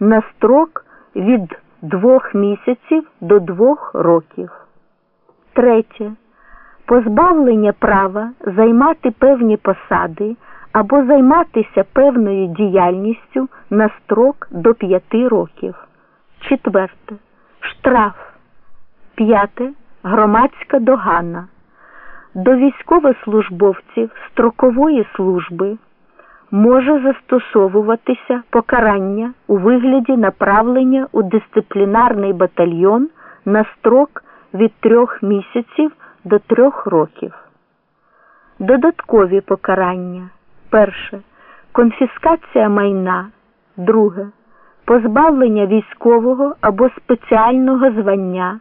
на строк від двох місяців до двох років. Третє. Позбавлення права займати певні посади або займатися певною діяльністю на строк до п'яти років. Четверте. Штраф. П'яте. Громадська догана. До військовослужбовців строкової служби може застосовуватися покарання у вигляді направлення у дисциплінарний батальйон на строк від трьох місяців до трьох років. Додаткові покарання. Перше. Конфіскація майна. Друге. Позбавлення військового або спеціального звання.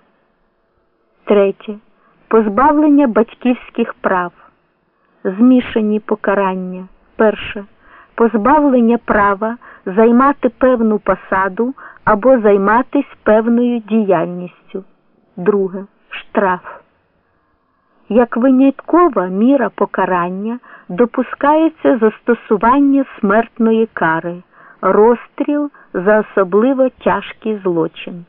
Третє. Позбавлення батьківських прав. Змішані покарання. Перше. Позбавлення права займати певну посаду або займатись певною діяльністю. Друге. Штраф. Як виняткова міра покарання допускається застосування смертної кари, розстріл за особливо тяжкий злочин.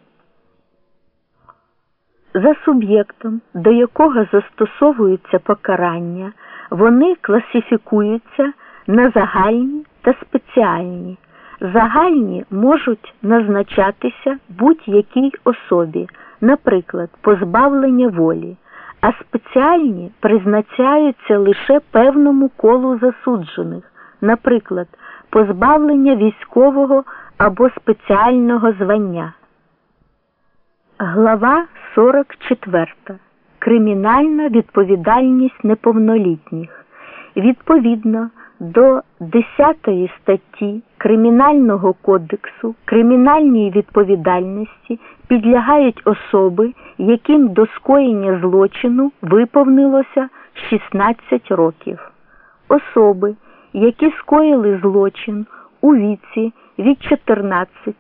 За суб'єктом, до якого застосовуються покарання, вони класифікуються на загальні та спеціальні. Загальні можуть назначатися будь-якій особі, наприклад, позбавлення волі, а спеціальні призначаються лише певному колу засуджених, наприклад, позбавлення військового або спеціального звання. Глава 44. Кримінальна відповідальність неповнолітніх. Відповідно до 10 статті Кримінального кодексу кримінальній відповідальності підлягають особи, яким до скоєння злочину виповнилося 16 років. Особи, які скоїли злочин у віці від 14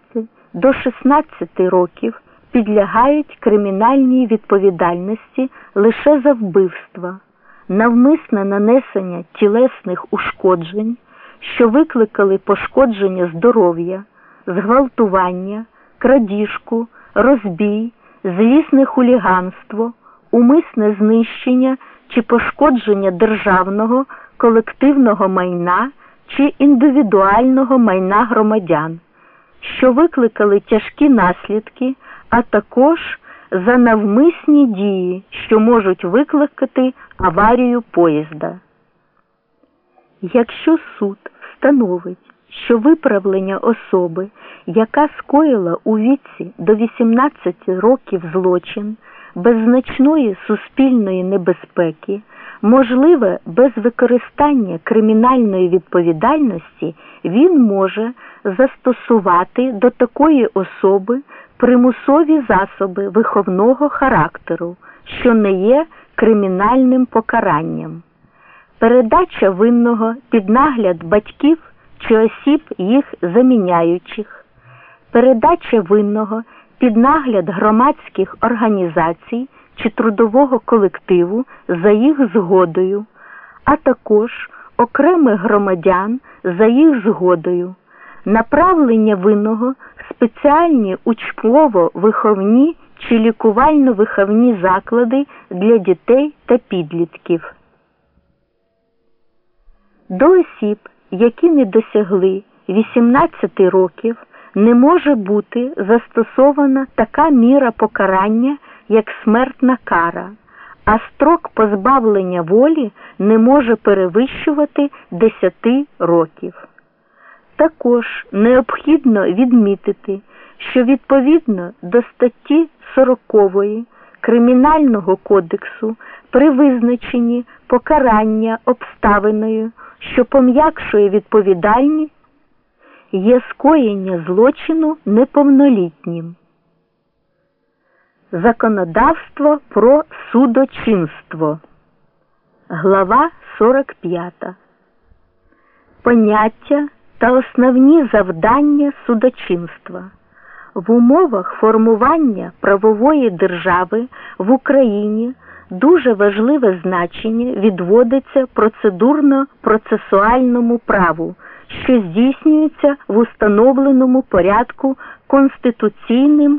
до 16 років підлягають кримінальній відповідальності лише за вбивства, навмисне нанесення тілесних ушкоджень, що викликали пошкодження здоров'я, зґвалтування, крадіжку, розбій, злісне хуліганство, умисне знищення чи пошкодження державного, колективного майна чи індивідуального майна громадян, що викликали тяжкі наслідки а також за навмисні дії, що можуть викликати аварію поїзда. Якщо суд встановить, що виправлення особи, яка скоїла у віці до 18 років злочин без значної суспільної небезпеки, можливе без використання кримінальної відповідальності, він може застосувати до такої особи примусові засоби виховного характеру, що не є кримінальним покаранням, передача винного під нагляд батьків чи осіб їх заміняючих, передача винного під нагляд громадських організацій чи трудового колективу за їх згодою, а також окремих громадян за їх згодою, направлення винного спеціальні учбово-виховні чи лікувально-виховні заклади для дітей та підлітків. До осіб, які не досягли 18 років, не може бути застосована така міра покарання, як смертна кара, а строк позбавлення волі не може перевищувати 10 років. Також необхідно відмітити, що відповідно до статті 40 Кримінального кодексу при визначенні покарання обставиною, що пом'якшує відповідальність, є скоєння злочину неповнолітнім. Законодавство про судочинство. Глава 45. Поняття та основні завдання судочинства. В умовах формування правової держави в Україні дуже важливе значення відводиться процедурно-процесуальному праву, що здійснюється в установленому порядку конституційним